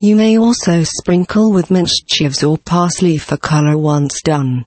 You may also sprinkle with minced chives or parsley for color once done.